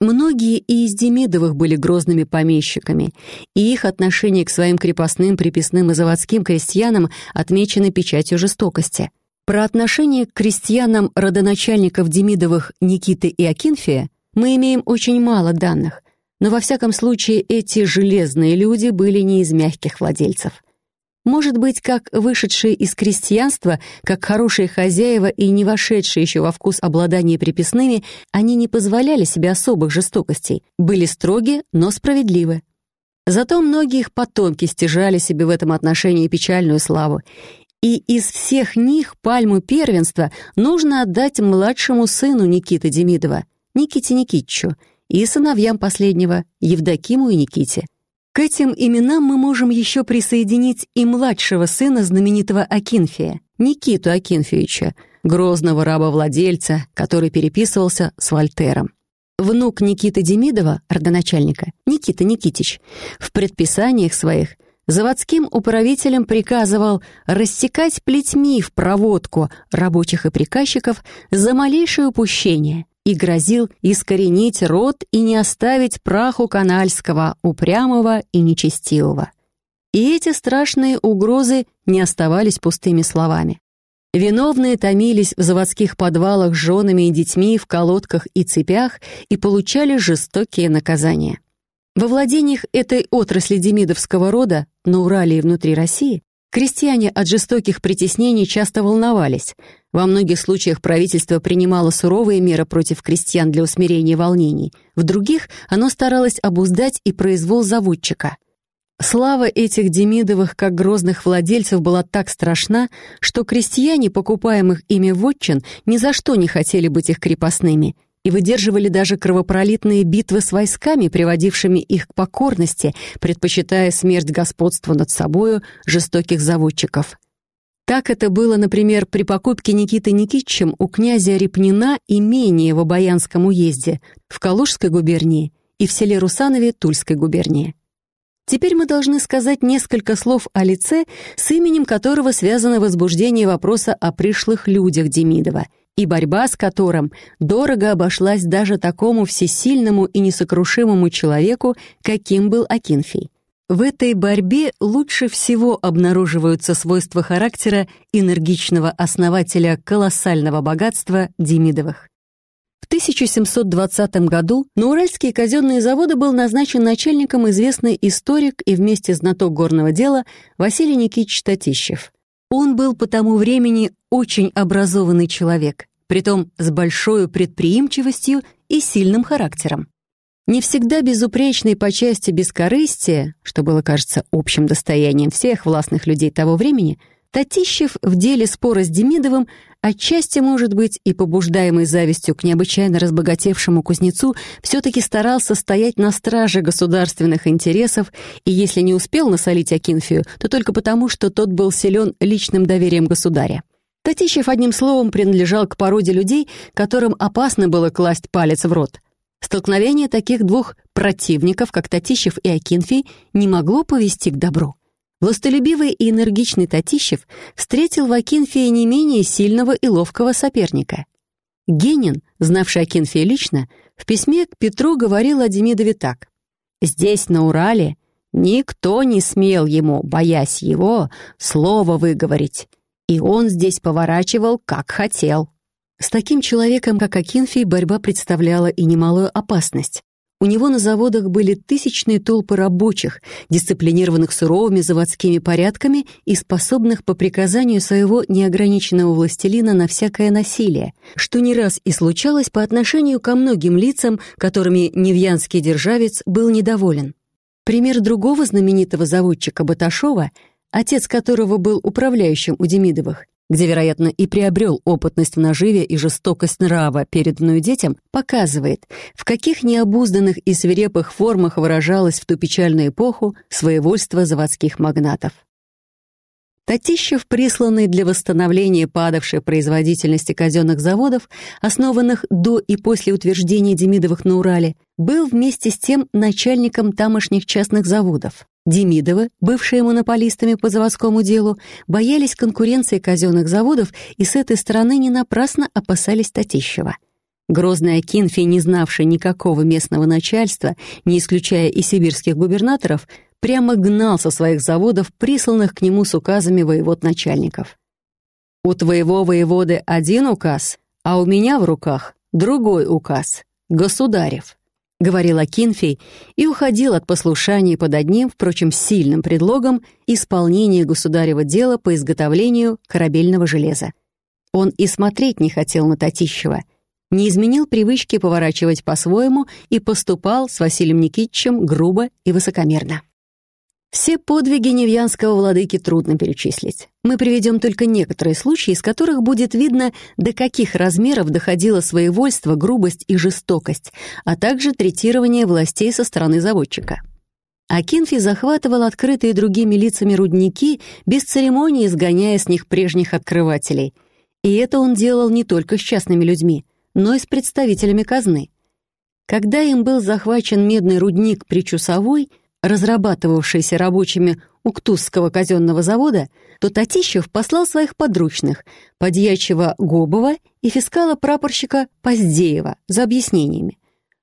Многие и из Демидовых были грозными помещиками, и их отношение к своим крепостным, приписным и заводским крестьянам отмечено печатью жестокости. Про отношение к крестьянам родоначальников Демидовых Никиты и Акинфия мы имеем очень мало данных, но во всяком случае эти железные люди были не из мягких владельцев. Может быть, как вышедшие из крестьянства, как хорошие хозяева и не вошедшие еще во вкус обладания приписными, они не позволяли себе особых жестокостей, были строги, но справедливы. Зато многие их потомки стяжали себе в этом отношении печальную славу. И из всех них пальму первенства нужно отдать младшему сыну Никиты Демидова, Никите Никитичу, и сыновьям последнего, Евдокиму и Никите. К этим именам мы можем еще присоединить и младшего сына знаменитого Акинфия, Никиту Акинфевича, грозного рабовладельца, который переписывался с Вольтером. Внук Никиты Демидова, родоначальника, Никита Никитич, в предписаниях своих заводским управителям приказывал рассекать плетьми в проводку рабочих и приказчиков за малейшее упущение, и грозил искоренить род и не оставить праху канальского, упрямого и нечестивого. И эти страшные угрозы не оставались пустыми словами. Виновные томились в заводских подвалах с женами и детьми в колодках и цепях и получали жестокие наказания. Во владениях этой отрасли демидовского рода на Урале и внутри России Крестьяне от жестоких притеснений часто волновались. Во многих случаях правительство принимало суровые меры против крестьян для усмирения волнений. В других оно старалось обуздать и произвол заводчика. Слава этих Демидовых как грозных владельцев была так страшна, что крестьяне, покупаемых ими вотчин, ни за что не хотели быть их крепостными – и выдерживали даже кровопролитные битвы с войсками, приводившими их к покорности, предпочитая смерть господству над собою жестоких заводчиков. Так это было, например, при покупке Никиты Никитичем у князя Репнина имения в Обаянском уезде, в Калужской губернии и в селе Русанове Тульской губернии. Теперь мы должны сказать несколько слов о лице, с именем которого связано возбуждение вопроса о пришлых людях Демидова – и борьба с которым дорого обошлась даже такому всесильному и несокрушимому человеку, каким был Акинфий. В этой борьбе лучше всего обнаруживаются свойства характера энергичного основателя колоссального богатства Демидовых. В 1720 году на Уральские казенные заводы был назначен начальником известный историк и вместе знаток горного дела Василий Никитич Татищев. Он был по тому времени очень образованный человек, притом с большой предприимчивостью и сильным характером. Не всегда безупречный по части бескорыстия, что было, кажется, общим достоянием всех властных людей того времени, Татищев в деле спора с Демидовым отчасти, может быть, и побуждаемый завистью к необычайно разбогатевшему кузнецу, все-таки старался стоять на страже государственных интересов и, если не успел насолить Акинфию, то только потому, что тот был силен личным доверием государя. Татищев, одним словом, принадлежал к породе людей, которым опасно было класть палец в рот. Столкновение таких двух противников, как Татищев и Акинфий, не могло повести к добру. Властолюбивый и энергичный Татищев встретил в Акинфии не менее сильного и ловкого соперника. Генин, знавший Акинфия лично, в письме к Петру говорил о Демидове так. «Здесь, на Урале, никто не смел ему, боясь его, слово выговорить, и он здесь поворачивал, как хотел». С таким человеком, как Акинфий, борьба представляла и немалую опасность. У него на заводах были тысячные толпы рабочих, дисциплинированных суровыми заводскими порядками и способных по приказанию своего неограниченного властелина на всякое насилие, что не раз и случалось по отношению ко многим лицам, которыми Невьянский державец был недоволен. Пример другого знаменитого заводчика Баташова, отец которого был управляющим у Демидовых, где, вероятно, и приобрел опытность в наживе и жестокость нрава, переданную детям, показывает, в каких необузданных и свирепых формах выражалось в ту печальную эпоху своевольство заводских магнатов. Татищев, присланный для восстановления падавшей производительности казенных заводов, основанных до и после утверждения Демидовых на Урале, был вместе с тем начальником тамошних частных заводов. Демидовы, бывшие монополистами по заводскому делу, боялись конкуренции казенных заводов и с этой стороны не напрасно опасались Татищева. Грозный Акинфий, не знавший никакого местного начальства, не исключая и сибирских губернаторов, прямо гнал со своих заводов, присланных к нему с указами воевод начальников. «У твоего воеводы один указ, а у меня в руках другой указ, государев», — говорил Акинфий и уходил от послушания под одним, впрочем, сильным предлогом исполнения государева дела по изготовлению корабельного железа. Он и смотреть не хотел на Татищева — не изменил привычки поворачивать по-своему и поступал с Василием Никитичем грубо и высокомерно. Все подвиги Невьянского владыки трудно перечислить. Мы приведем только некоторые случаи, из которых будет видно, до каких размеров доходило своевольство, грубость и жестокость, а также третирование властей со стороны заводчика. Акинфи захватывал открытые другими лицами рудники, без церемонии изгоняя с них прежних открывателей. И это он делал не только с частными людьми но и с представителями казны. Когда им был захвачен медный рудник при Чусовой, разрабатывавшийся рабочими Уктузского казенного завода, то Татищев послал своих подручных, подьячего Гобова и фискала-прапорщика Поздеева за объяснениями.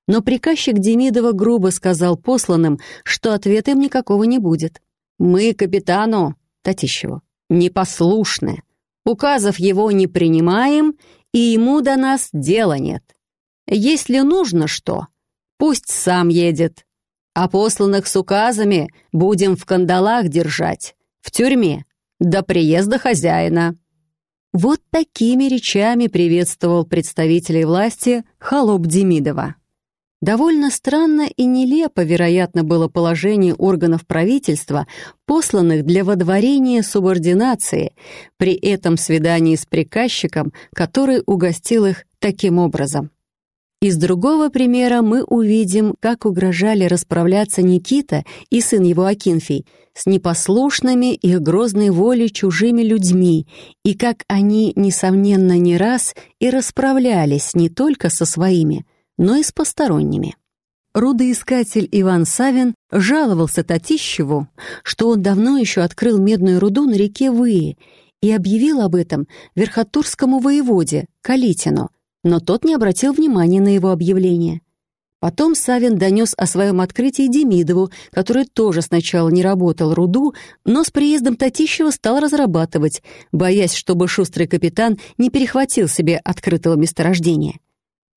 Но приказчик Демидова грубо сказал посланным, что ответа им никакого не будет. «Мы капитану, Татищеву, непослушны. Указов его не принимаем и ему до нас дела нет. Если нужно что, пусть сам едет. А посланных с указами будем в кандалах держать, в тюрьме, до приезда хозяина». Вот такими речами приветствовал представителей власти холоп Демидова. Довольно странно и нелепо, вероятно, было положение органов правительства, посланных для водворения субординации, при этом свидании с приказчиком, который угостил их таким образом. Из другого примера мы увидим, как угрожали расправляться Никита и сын его Акинфий с непослушными их грозной волей чужими людьми, и как они, несомненно, не раз и расправлялись не только со своими, но и с посторонними. Рудоискатель Иван Савин жаловался Татищеву, что он давно еще открыл медную руду на реке Выи и объявил об этом верхотурскому воеводе Калитину, но тот не обратил внимания на его объявление. Потом Савин донес о своем открытии Демидову, который тоже сначала не работал руду, но с приездом Татищева стал разрабатывать, боясь, чтобы шустрый капитан не перехватил себе открытого месторождения.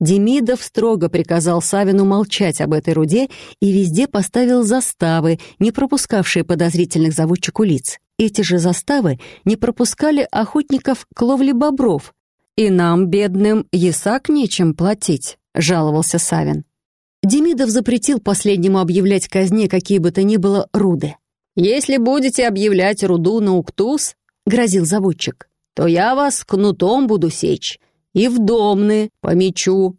Демидов строго приказал Савину молчать об этой руде и везде поставил заставы, не пропускавшие подозрительных заводчику лиц. Эти же заставы не пропускали охотников к ловле бобров. «И нам, бедным, ясак нечем платить», — жаловался Савин. Демидов запретил последнему объявлять казне какие бы то ни было руды. «Если будете объявлять руду на Уктус», — грозил заводчик, «то я вас кнутом буду сечь, и в домны по мечу».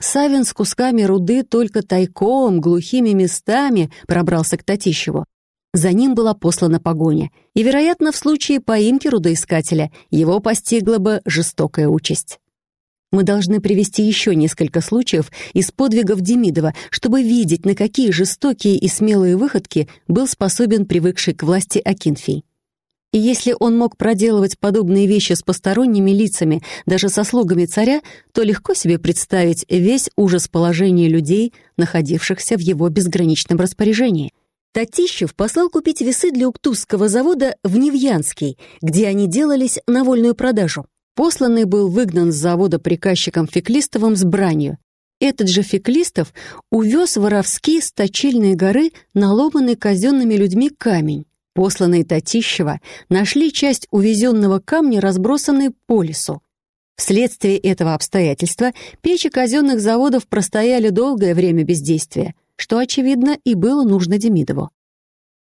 Савин с кусками руды только тайком, глухими местами пробрался к Татищеву. За ним была послана погоня, и, вероятно, в случае поимки рудоискателя его постигла бы жестокая участь. Мы должны привести еще несколько случаев из подвигов Демидова, чтобы видеть, на какие жестокие и смелые выходки был способен привыкший к власти Акинфий. И если он мог проделывать подобные вещи с посторонними лицами, даже со слугами царя, то легко себе представить весь ужас положения людей, находившихся в его безграничном распоряжении. Татищев послал купить весы для Уктузского завода в Невьянский, где они делались на вольную продажу. Посланный был выгнан с завода приказчиком Феклистовым с бранью. Этот же Феклистов увез воровские с Точильной горы наломанный казенными людьми камень. Посланные Татищева нашли часть увезенного камня, разбросанной по лесу. Вследствие этого обстоятельства печи казенных заводов простояли долгое время бездействия, что, очевидно, и было нужно Демидову.